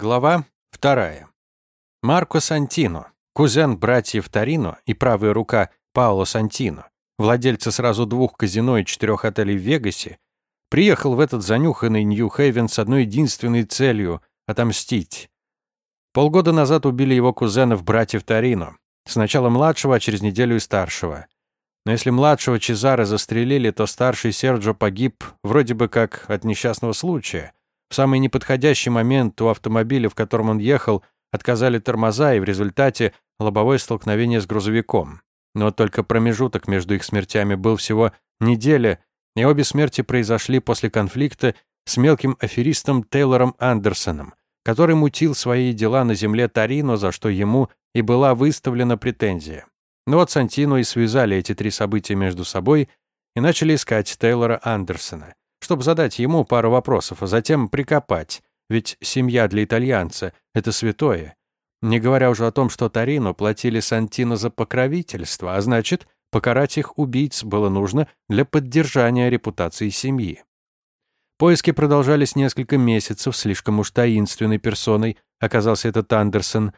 Глава вторая. Марко Сантино, кузен братьев Торино и правая рука Паоло Сантино, владельца сразу двух казино и четырех отелей в Вегасе, приехал в этот занюханный Нью-Хейвен с одной единственной целью — отомстить. Полгода назад убили его кузенов братьев Торино, сначала младшего, а через неделю и старшего. Но если младшего Чезаре застрелили, то старший Серджо погиб вроде бы как от несчастного случая — в самый неподходящий момент у автомобиля, в котором он ехал, отказали тормоза, и в результате лобовое столкновение с грузовиком. Но только промежуток между их смертями был всего неделя, и обе смерти произошли после конфликта с мелким аферистом Тейлором Андерсоном, который мутил свои дела на земле Торино, за что ему и была выставлена претензия. Но вот Сантино и связали эти три события между собой и начали искать Тейлора Андерсона чтобы задать ему пару вопросов, а затем прикопать, ведь семья для итальянца — это святое. Не говоря уже о том, что Торино платили Сантино за покровительство, а значит, покарать их убийц было нужно для поддержания репутации семьи. Поиски продолжались несколько месяцев, слишком уж таинственной персоной оказался этот Андерсон.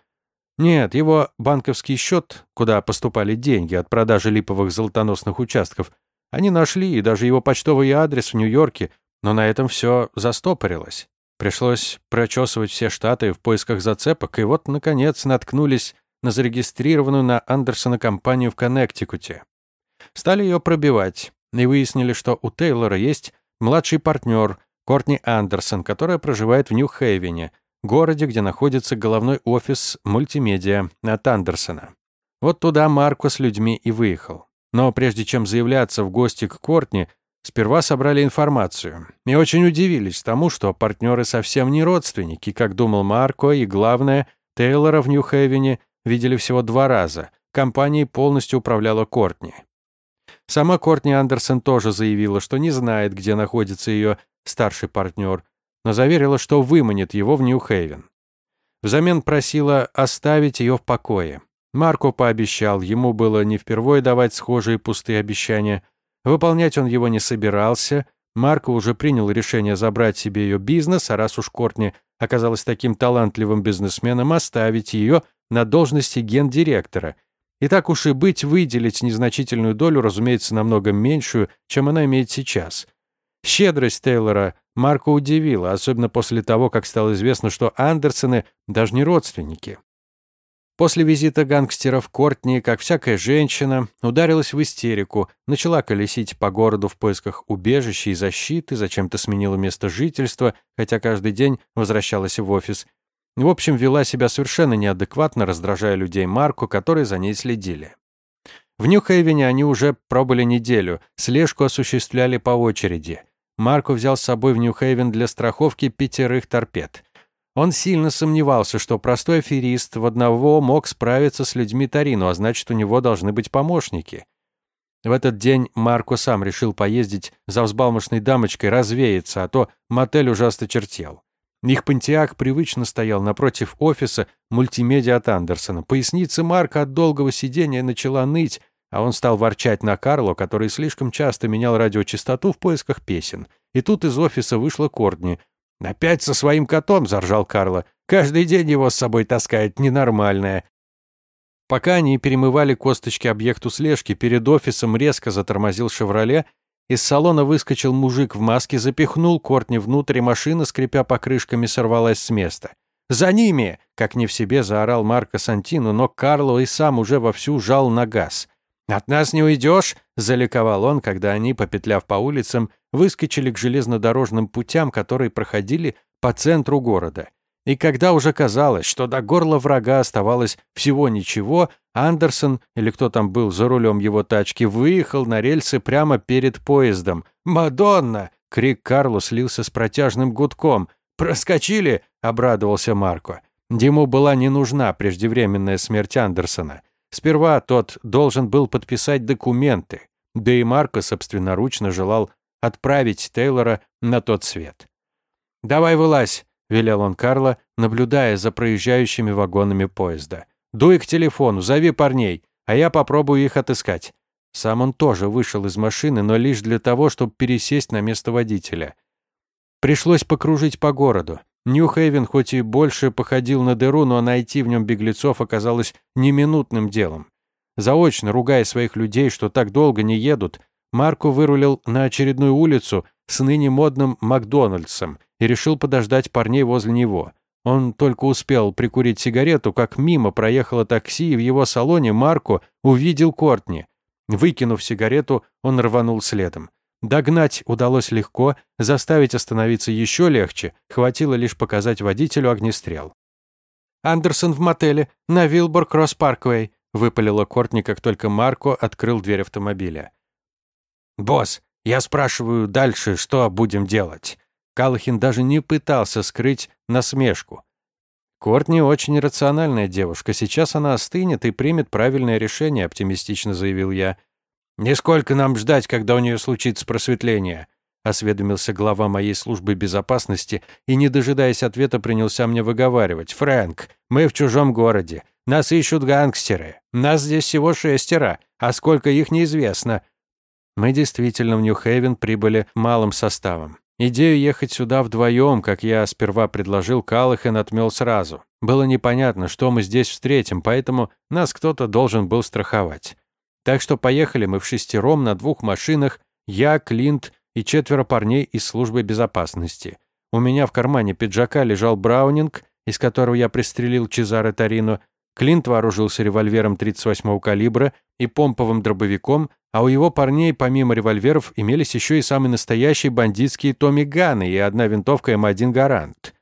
Нет, его банковский счет, куда поступали деньги от продажи липовых золотоносных участков, они нашли и даже его почтовый адрес в Нью-Йорке, но на этом все застопорилось. Пришлось прочесывать все штаты в поисках зацепок, и вот, наконец, наткнулись на зарегистрированную на Андерсона компанию в Коннектикуте. Стали ее пробивать и выяснили, что у Тейлора есть младший партнер Кортни Андерсон, которая проживает в Нью-Хейвене, городе, где находится головной офис мультимедиа от Андерсона. Вот туда Марко с людьми и выехал. Но прежде чем заявляться в гости к Кортни, сперва собрали информацию и очень удивились тому, что партнеры совсем не родственники, как думал Марко, и главное, Тейлора в Нью-Хевене видели всего два раза. Компанией полностью управляла Кортни. Сама Кортни Андерсон тоже заявила, что не знает, где находится ее старший партнер, но заверила, что выманит его в Нью-Хейвен. Взамен просила оставить ее в покое. Марко пообещал, ему было не впервые давать схожие пустые обещания. Выполнять он его не собирался. Марко уже принял решение забрать себе ее бизнес, а раз уж Кортни оказалась таким талантливым бизнесменом, оставить ее на должности гендиректора. И так уж и быть, выделить незначительную долю, разумеется, намного меньшую, чем она имеет сейчас. Щедрость Тейлора Марко удивила, особенно после того, как стало известно, что Андерсоны даже не родственники. После визита гангстеров Кортни, как всякая женщина, ударилась в истерику, начала колесить по городу в поисках убежища и защиты, зачем-то сменила место жительства, хотя каждый день возвращалась в офис. В общем, вела себя совершенно неадекватно, раздражая людей Марку, которые за ней следили. В Нью-Хейвене они уже пробыли неделю, слежку осуществляли по очереди. Марку взял с собой в Нью-Хейвен для страховки пятерых торпед. Он сильно сомневался, что простой аферист в одного мог справиться с людьми Тарину, а значит, у него должны быть помощники. В этот день Марко сам решил поездить за взбалмошной дамочкой, развеяться, а то мотель ужасно чертел. Их пантеак привычно стоял напротив офиса мультимедиа от Андерсона. Поясница Марка от долгого сидения начала ныть, а он стал ворчать на Карло, который слишком часто менял радиочастоту в поисках песен. И тут из офиса вышла Кордни — «Опять со своим котом!» — заржал Карло. «Каждый день его с собой таскает ненормальное». Пока они перемывали косточки объекту слежки, перед офисом резко затормозил «Шевроле», из салона выскочил мужик в маске, запихнул Кортни внутрь, и машина, скрипя покрышками, сорвалась с места. «За ними!» — как не в себе заорал Марко Сантино, но Карло и сам уже вовсю жал на газ. «От нас не уйдешь!» — заликовал он, когда они, попетляв по улицам, выскочили к железнодорожным путям, которые проходили по центру города. И когда уже казалось, что до горла врага оставалось всего ничего, Андерсон, или кто там был за рулем его тачки, выехал на рельсы прямо перед поездом. «Мадонна!» — крик Карлу слился с протяжным гудком. «Проскочили!» — обрадовался Марко. Ему была не нужна преждевременная смерть Андерсона. Сперва тот должен был подписать документы, да и Марко собственноручно желал отправить Тейлора на тот свет. «Давай вылазь», — велел он Карла, наблюдая за проезжающими вагонами поезда. «Дуй к телефону, зови парней, а я попробую их отыскать». Сам он тоже вышел из машины, но лишь для того, чтобы пересесть на место водителя. Пришлось покружить по городу. Нью-Хейвен хоть и больше походил на дыру, но найти в нем беглецов оказалось неминутным делом. Заочно ругая своих людей, что так долго не едут, Марко вырулил на очередную улицу с ныне модным Макдональдсом и решил подождать парней возле него. Он только успел прикурить сигарету, как мимо проехало такси, и в его салоне Марко увидел Кортни. Выкинув сигарету, он рванул следом. Догнать удалось легко, заставить остановиться еще легче, хватило лишь показать водителю огнестрел. «Андерсон в мотеле, на Вилбор Кросс Парквей», выпалила Кортни, как только Марко открыл дверь автомобиля. «Босс, я спрашиваю дальше, что будем делать?» Калахин даже не пытался скрыть насмешку. «Кортни очень рациональная девушка. Сейчас она остынет и примет правильное решение», — оптимистично заявил я. «Нисколько нам ждать, когда у нее случится просветление», — осведомился глава моей службы безопасности и, не дожидаясь ответа, принялся мне выговаривать. «Фрэнк, мы в чужом городе. Нас ищут гангстеры. Нас здесь всего шестеро, а сколько их неизвестно». Мы действительно в Нью-Хейвен прибыли малым составом. Идею ехать сюда вдвоем, как я сперва предложил, Каллахан отмел сразу. Было непонятно, что мы здесь встретим, поэтому нас кто-то должен был страховать. Так что поехали мы в шестером на двух машинах, я, Клинт и четверо парней из службы безопасности. У меня в кармане пиджака лежал Браунинг, из которого я пристрелил Чезаре Тарино. Клинт вооружился револьвером 38-го калибра и помповым дробовиком, а у его парней помимо револьверов имелись еще и самые настоящие бандитские Томми Ганы и одна винтовка М1 Гарант.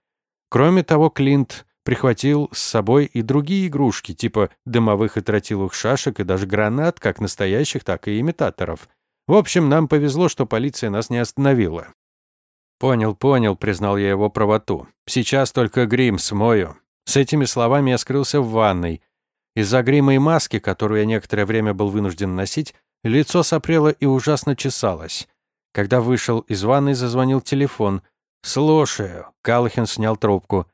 Кроме того, Клинт прихватил с собой и другие игрушки, типа дымовых и тротиловых шашек и даже гранат, как настоящих, так и имитаторов. В общем, нам повезло, что полиция нас не остановила. «Понял, понял», — признал я его правоту. «Сейчас только грим смою». С этими словами я скрылся в ванной. Из-за грима и маски, которую я некоторое время был вынужден носить, лицо сопрело и ужасно чесалось. Когда вышел из ванной, зазвонил телефон. «Слушаю», — Каллахен снял трубку.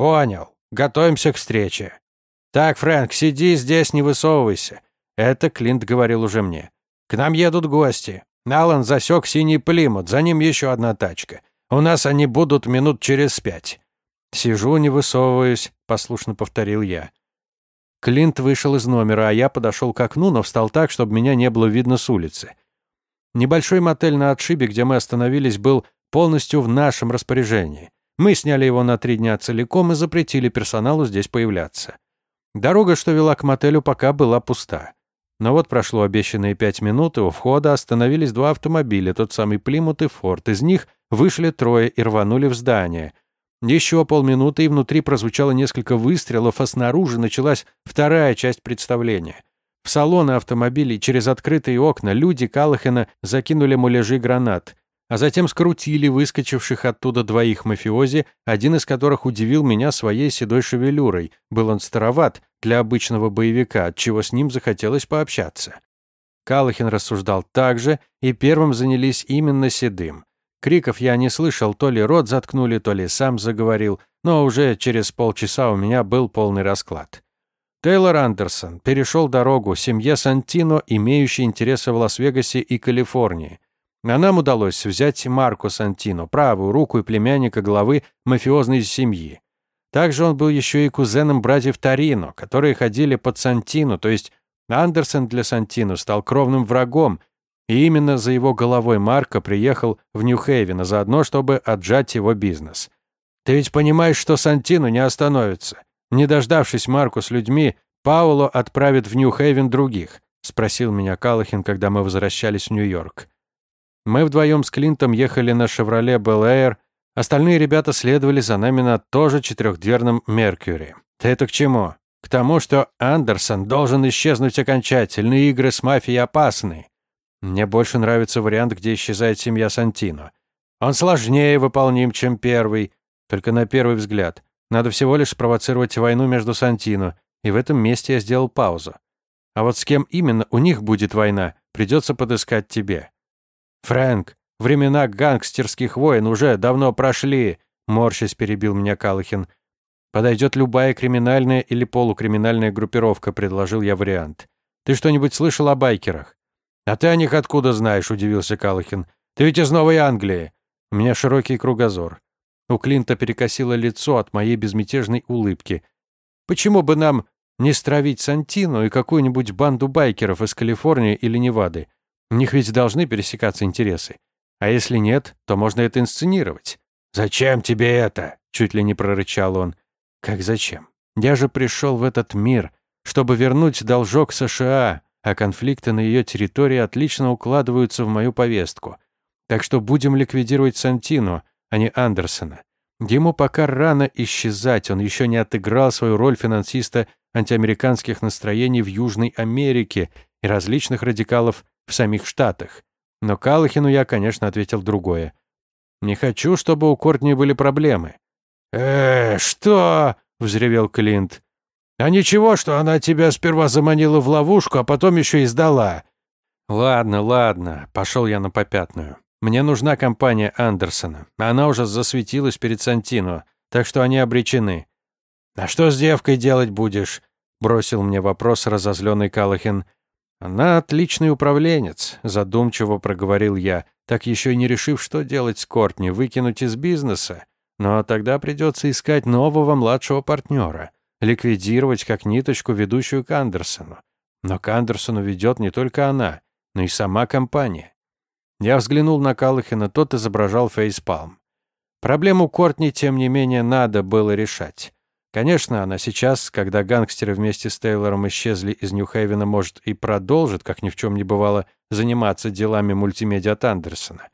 «Понял. Готовимся к встрече». «Так, Фрэнк, сиди здесь, не высовывайся». Это Клинт говорил уже мне. «К нам едут гости. Алан засек синий плимут, за ним еще одна тачка. У нас они будут минут через пять». «Сижу, не высовываюсь», — послушно повторил я. Клинт вышел из номера, а я подошел к окну, но встал так, чтобы меня не было видно с улицы. Небольшой мотель на отшибе, где мы остановились, был полностью в нашем распоряжении. Мы сняли его на три дня целиком и запретили персоналу здесь появляться. Дорога, что вела к мотелю, пока была пуста. Но вот прошло обещанные пять минут, и у входа остановились два автомобиля, тот самый Плимут и Форд. Из них вышли трое и рванули в здание. Еще полминуты, и внутри прозвучало несколько выстрелов, а снаружи началась вторая часть представления. В салоны автомобилей через открытые окна люди Каллахена закинули муляжи гранат а затем скрутили выскочивших оттуда двоих мафиози, один из которых удивил меня своей седой шевелюрой. Был он староват для обычного боевика, от чего с ним захотелось пообщаться. Калахин рассуждал так же, и первым занялись именно седым. Криков я не слышал, то ли рот заткнули, то ли сам заговорил, но уже через полчаса у меня был полный расклад. Тейлор Андерсон перешел дорогу семье Сантино, имеющей интересы в Лас-Вегасе и Калифорнии. А нам удалось взять Марко Сантино, правую руку и племянника главы мафиозной семьи. Также он был еще и кузеном братьев Тарино, которые ходили под Сантино, то есть Андерсон для Сантино стал кровным врагом, и именно за его головой Марко приехал в Нью-Хейвен, а заодно, чтобы отжать его бизнес. Ты ведь понимаешь, что Сантино не остановится. Не дождавшись Марку с людьми, Пауло отправит в Нью-Хейвен других, спросил меня Калахин, когда мы возвращались в Нью-Йорк. Мы вдвоем с Клинтом ехали на «Шевроле Bel остальные ребята следовали за нами на тоже четырехдверном «Меркьюри». Это к чему? К тому, что Андерсон должен исчезнуть окончательно, игры с мафией опасны. Мне больше нравится вариант, где исчезает семья Сантино. Он сложнее выполним, чем первый, только на первый взгляд. Надо всего лишь спровоцировать войну между Сантино, и в этом месте я сделал паузу. А вот с кем именно у них будет война, придется подыскать тебе. «Фрэнк, времена гангстерских войн уже давно прошли», — морщись перебил меня Калахин. «Подойдет любая криминальная или полукриминальная группировка», — предложил я вариант. «Ты что-нибудь слышал о байкерах?» «А ты о них откуда знаешь?» — удивился Калахин. «Ты ведь из Новой Англии». У меня широкий кругозор. У Клинта перекосило лицо от моей безмятежной улыбки. «Почему бы нам не стравить Сантину и какую-нибудь банду байкеров из Калифорнии или Невады? У них ведь должны пересекаться интересы. А если нет, то можно это инсценировать». «Зачем тебе это?» — чуть ли не прорычал он. «Как зачем? Я же пришел в этот мир, чтобы вернуть должок США, а конфликты на ее территории отлично укладываются в мою повестку. Так что будем ликвидировать Сантину, а не Андерсона. Ему пока рано исчезать, он еще не отыграл свою роль финансиста антиамериканских настроений в Южной Америке и различных радикалов в самих Штатах. Но Калахину я, конечно, ответил другое. «Не хочу, чтобы у Кортни были проблемы». «Э, что?» — взревел Клинт. «А ничего, что она тебя сперва заманила в ловушку, а потом еще и сдала». «Ладно, ладно», — пошел я на попятную. «Мне нужна компания Андерсона. Она уже засветилась перед Сантино, так что они обречены». «А что с девкой делать будешь?» — бросил мне вопрос разозленный Калахин. «Она отличный управленец», — задумчиво проговорил я, так еще и не решив, что делать с Кортни, выкинуть из бизнеса. Но тогда придется искать нового младшего партнера ликвидировать как ниточку, ведущую к Андерсону. Но к Андерсону ведет не только она, но и сама компания. Я взглянул на Калахина, тот изображал фейспалм. Проблему Кортни, тем не менее, надо было решать. Конечно, она сейчас, когда гангстеры вместе с Тейлором исчезли из Нью-Хейвена, может и продолжит, как ни в чем не бывало, заниматься делами мультимедиа Андерсона.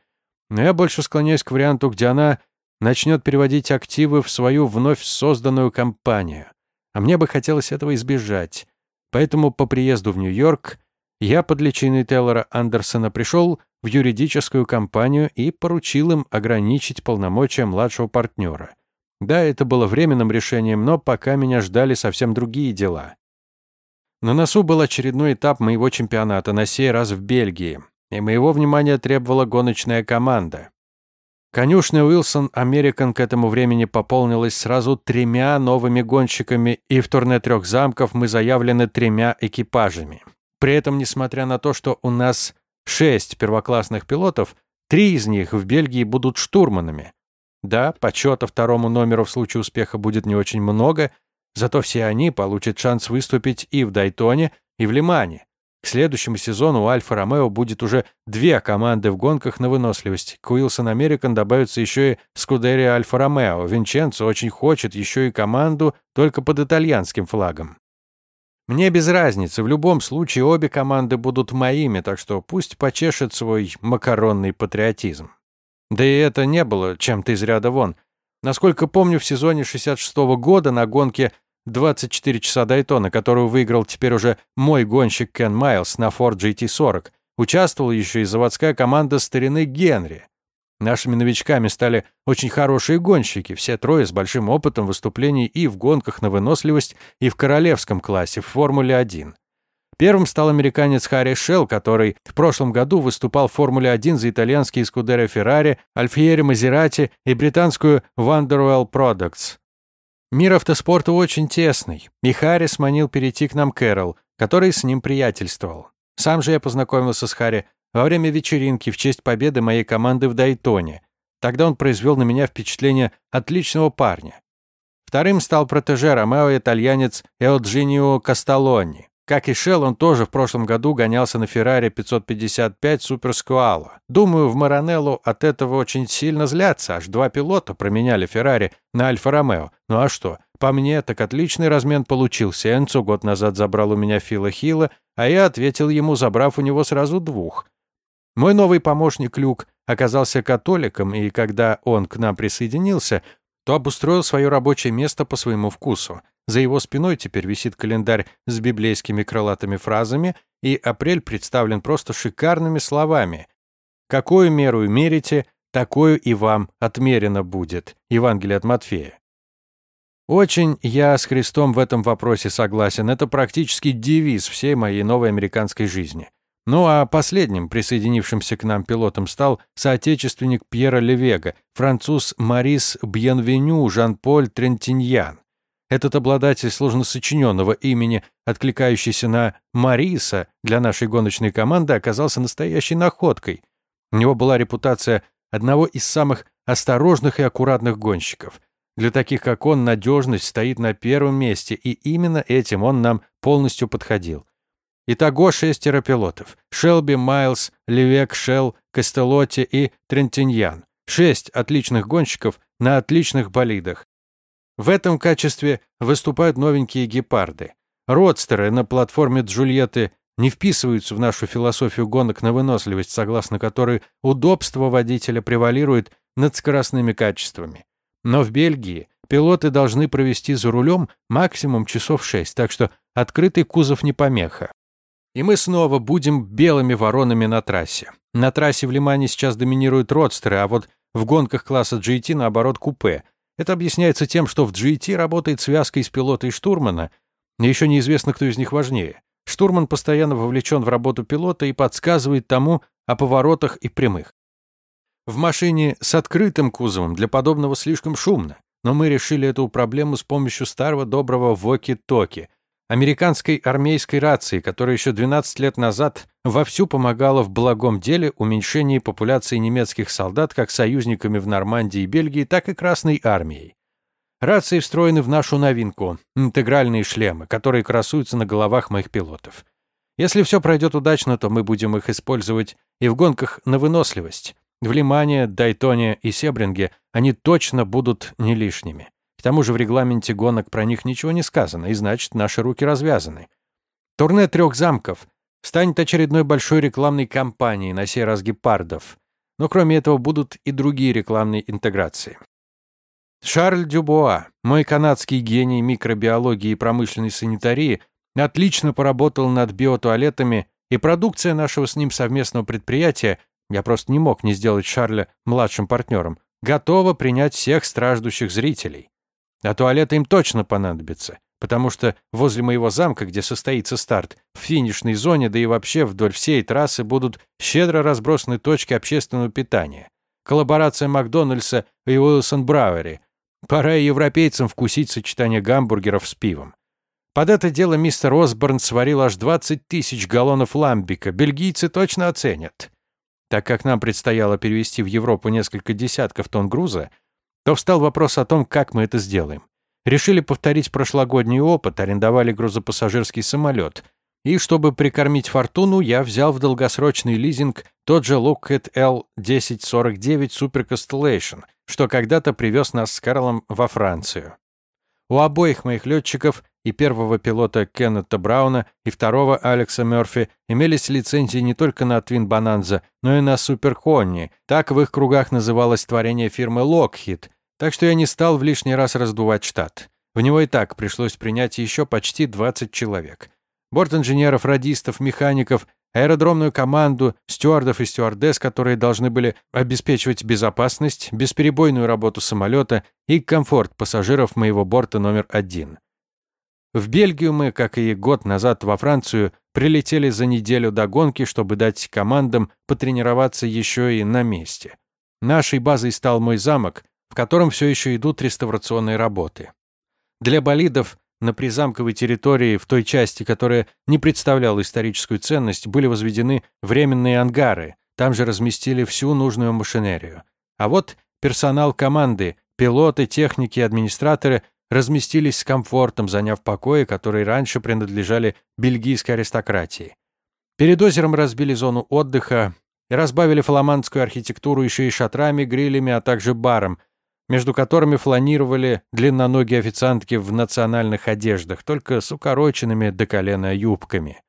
Но я больше склоняюсь к варианту, где она начнет переводить активы в свою вновь созданную компанию. А мне бы хотелось этого избежать. Поэтому по приезду в Нью-Йорк я под личиной Тейлора Андерсона пришел в юридическую компанию и поручил им ограничить полномочия младшего партнера. Да, это было временным решением, но пока меня ждали совсем другие дела. На носу был очередной этап моего чемпионата, на сей раз в Бельгии, и моего внимания требовала гоночная команда. Конюшня Уилсон Американ к этому времени пополнилась сразу тремя новыми гонщиками, и в турне трех замков мы заявлены тремя экипажами. При этом, несмотря на то, что у нас шесть первоклассных пилотов, три из них в Бельгии будут штурманами. Да, почета второму номеру в случае успеха будет не очень много, зато все они получат шанс выступить и в Дайтоне, и в Лимане. К следующему сезону у Альфа-Ромео будет уже две команды в гонках на выносливость. К Уилсон Американ добавится еще и Скудерия Альфа-Ромео. Винченцо очень хочет еще и команду только под итальянским флагом. Мне без разницы, в любом случае обе команды будут моими, так что пусть почешет свой макаронный патриотизм. Да и это не было чем-то из ряда вон. Насколько помню, в сезоне 66 -го года на гонке 24 часа Дайтона, которую выиграл теперь уже мой гонщик Кен Майлз на Ford GT40. Участвовала еще и заводская команда старины Генри. Нашими новичками стали очень хорошие гонщики, все трое с большим опытом выступлений и в гонках на выносливость, и в королевском классе, в Формуле-1. Первым стал американец Харри Шелл, который в прошлом году выступал в Формуле-1 за итальянские Скудеры Феррари, Альфьери Мазерати и британскую Vanderwell Products. Мир автоспорта очень тесный, и Харри сманил перейти к нам Кэрол, который с ним приятельствовал. Сам же я познакомился с Харри во время вечеринки в честь победы моей команды в Дайтоне. Тогда он произвел на меня впечатление отличного парня. Вторым стал протеже Ромео итальянец Элджинио Касталони. Как и Шелл, он тоже в прошлом году гонялся на Феррари 555 Супер Скуало. Думаю, в Маранелло от этого очень сильно злятся. Аж два пилота променяли Феррари на Альфа-Ромео. Ну а что? По мне, так отличный размен получился. Энцо год назад забрал у меня Фила Хила, а я ответил ему, забрав у него сразу двух. Мой новый помощник Люк оказался католиком, и когда он к нам присоединился, то обустроил свое рабочее место по своему вкусу. За его спиной теперь висит календарь с библейскими крылатыми фразами, и апрель представлен просто шикарными словами. «Какую меру мерите, такую и вам отмерено будет». Евангелие от Матфея. Очень я с Христом в этом вопросе согласен. Это практически девиз всей моей новой американской жизни. Ну а последним присоединившимся к нам пилотом стал соотечественник Пьера Левега, француз Марис Бьенвеню Жан-Поль Трентиньян. Этот обладатель сложно сочиненного имени, откликающийся на Мариса, для нашей гоночной команды оказался настоящей находкой. У него была репутация одного из самых осторожных и аккуратных гонщиков. Для таких, как он, надежность стоит на первом месте, и именно этим он нам полностью подходил. Итого шестеро пилотов. Шелби, Майлз, Левек, Шелл, Кастелотти и Трентиньян. Шесть отличных гонщиков на отличных болидах. В этом качестве выступают новенькие гепарды. Родстеры на платформе Джульетты не вписываются в нашу философию гонок на выносливость, согласно которой удобство водителя превалирует над скоростными качествами. Но в Бельгии пилоты должны провести за рулем максимум часов шесть, так что открытый кузов не помеха. И мы снова будем белыми воронами на трассе. На трассе в Лимане сейчас доминируют родстеры, а вот в гонках класса GT, наоборот, купе. Это объясняется тем, что в GT работает связка из пилота и штурмана, и еще неизвестно, кто из них важнее. Штурман постоянно вовлечен в работу пилота и подсказывает тому о поворотах и прямых. В машине с открытым кузовом для подобного слишком шумно, но мы решили эту проблему с помощью старого доброго воки-токи, американской армейской рации, которая еще 12 лет назад вовсю помогала в благом деле уменьшении популяции немецких солдат как союзниками в Нормандии и Бельгии, так и Красной армией. Рации встроены в нашу новинку — интегральные шлемы, которые красуются на головах моих пилотов. Если все пройдет удачно, то мы будем их использовать и в гонках на выносливость. В Лимане, Дайтоне и Себринге они точно будут не лишними. К тому же в регламенте гонок про них ничего не сказано, и значит, наши руки развязаны. Турне трех замков станет очередной большой рекламной кампанией, на сей раз гепардов. Но кроме этого будут и другие рекламные интеграции. Шарль Дюбуа, мой канадский гений микробиологии и промышленной санитарии, отлично поработал над биотуалетами, и продукция нашего с ним совместного предприятия я просто не мог не сделать Шарля младшим партнером, готова принять всех страждущих зрителей. А туалеты им точно понадобятся, потому что возле моего замка, где состоится старт, в финишной зоне, да и вообще вдоль всей трассы будут щедро разбросаны точки общественного питания. Коллаборация Макдональдса и Уилсон Брауэри. Пора и европейцам вкусить сочетание гамбургеров с пивом. Под это дело мистер Осборн сварил аж 20 тысяч галлонов ламбика. Бельгийцы точно оценят. Так как нам предстояло перевести в Европу несколько десятков тонн груза, то встал вопрос о том, как мы это сделаем. Решили повторить прошлогодний опыт, арендовали грузопассажирский самолет. И чтобы прикормить фортуну, я взял в долгосрочный лизинг тот же Lockheed L-1049 Super Constellation, что когда-то привез нас с Карлом во Францию. У обоих моих летчиков и первого пилота Кеннета Брауна, и второго Алекса Мёрфи имелись лицензии не только на Twin Bonanza, но и на Super Connie. Так в их кругах называлось творение фирмы Lockheed. Так что я не стал в лишний раз раздувать штат. В него и так пришлось принять еще почти 20 человек. Борт-инженеров, радистов, механиков, аэродромную команду, стюардов и стюардесс, которые должны были обеспечивать безопасность, бесперебойную работу самолета и комфорт пассажиров моего борта номер один. В Бельгию мы, как и год назад во Францию, прилетели за неделю до гонки, чтобы дать командам потренироваться еще и на месте. Нашей базой стал мой замок, котором все еще идут реставрационные работы. Для болидов на призамковой территории, в той части, которая не представляла историческую ценность, были возведены временные ангары, там же разместили всю нужную машинерию. А вот персонал команды, пилоты, техники, администраторы разместились с комфортом, заняв покои, которые раньше принадлежали бельгийской аристократии. Перед озером разбили зону отдыха и разбавили фламандскую архитектуру еще и шатрами, грилями, а также баром, между которыми фланировали длинноногие официантки в национальных одеждах, только с укороченными до колена юбками.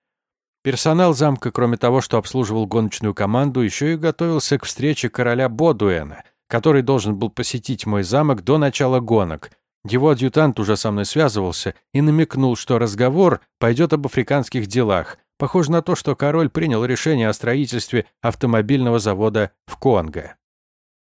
Персонал замка, кроме того, что обслуживал гоночную команду, еще и готовился к встрече короля Бодуэна, который должен был посетить мой замок до начала гонок, его адъютант уже со мной связывался и намекнул, что разговор пойдет об африканских делах. Похоже на то, что король принял решение о строительстве автомобильного завода в Конго.